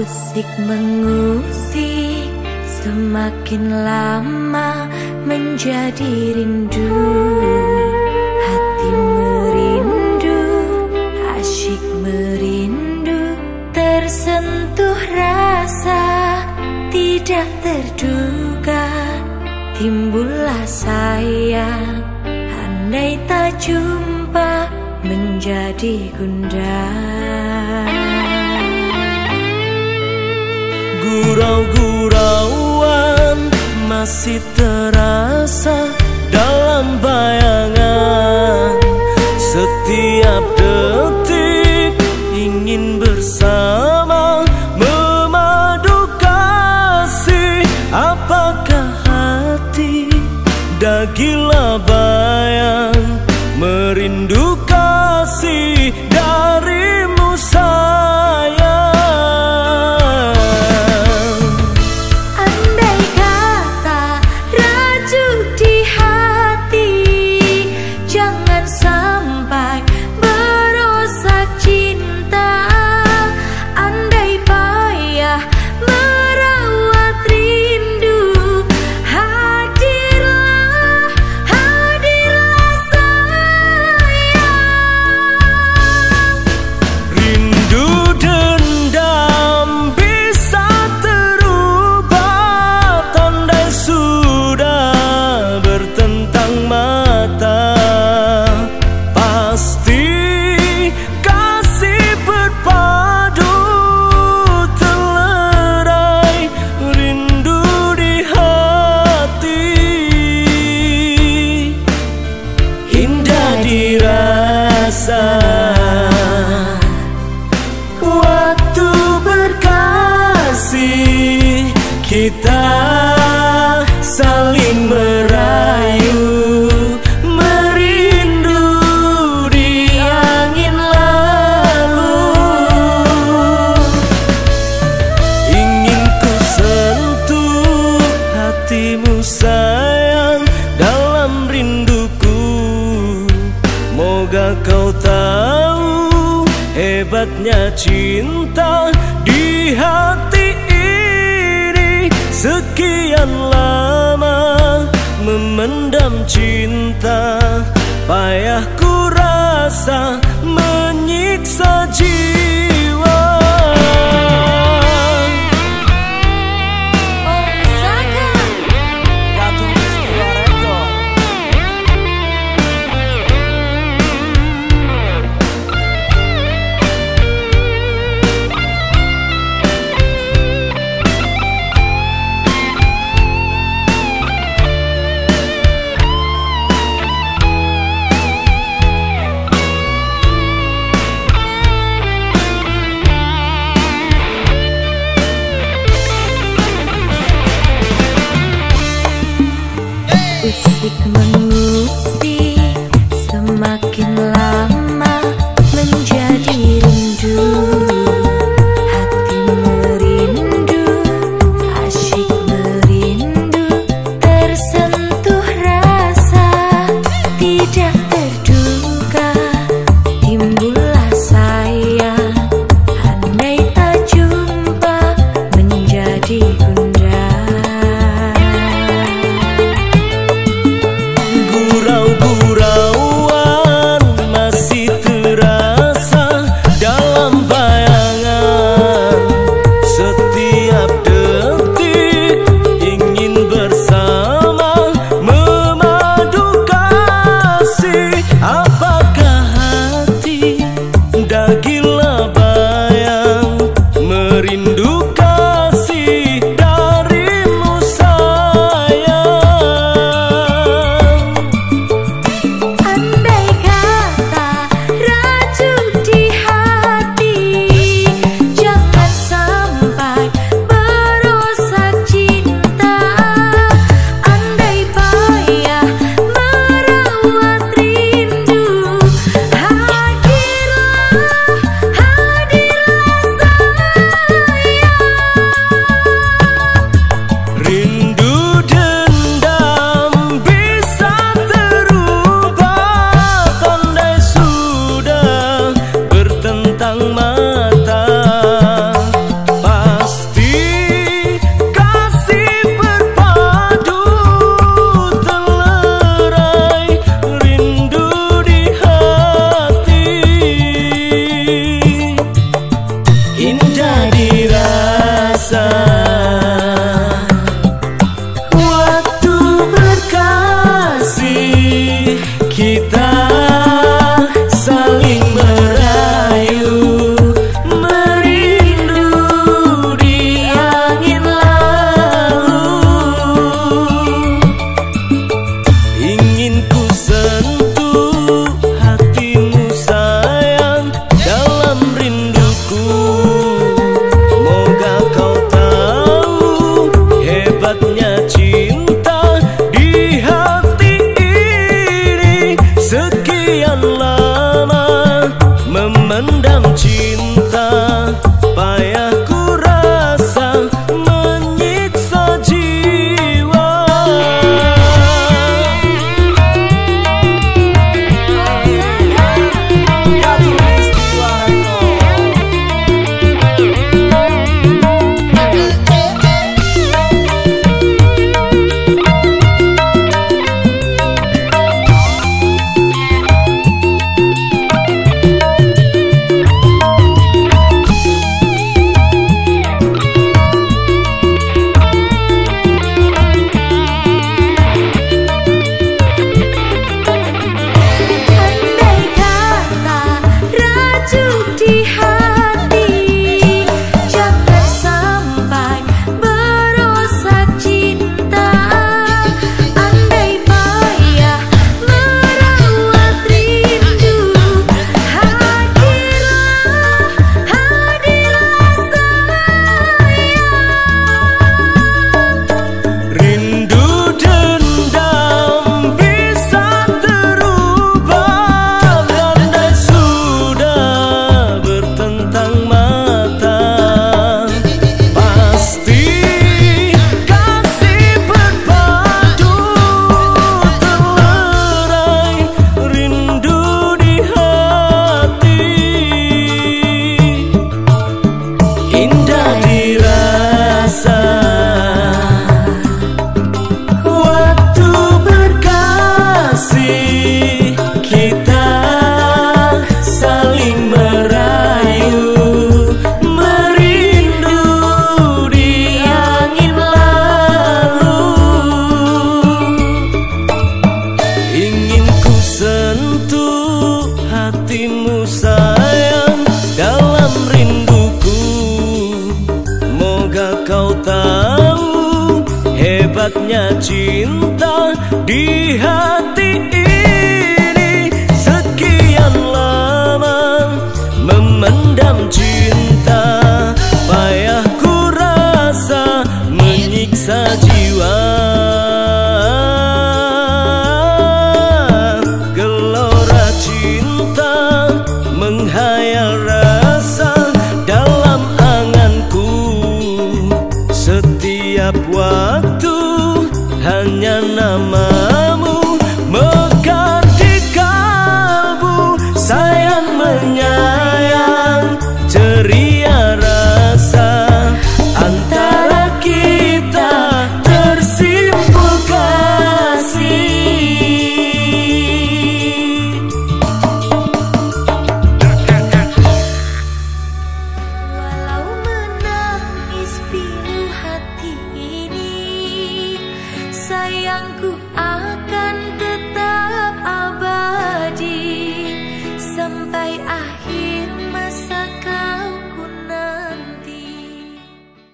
Asik mengusik Semakin lama menjadi rindu. Hati merindu Asyik merindu. Tersentuh rasa Tidak terduga. Timbullah sayang Andai tak jumpa Menjadi gundah Gurau-gurauan masih terasa dalam bayangan. Setiap detik ingin bersama Memadu kasih. Apakah hati dah gila bayang Merindu coração. Kita saling merayu Merindu di angin lalu. Ingin ku sentuh hatimu sayang Dalam rinduku. Moga kau tahu hebatnya cinta di hati Sekian lama memendam cinta Payah ku rasa menyiksa jiwa cinta. Hebatnya cinta di hati ini. Sekian lama memendam cinta Payah ku rasa menyiksa jiwa. Gelora cinta menghayal rasa dalam anganku. Setiap waktu My.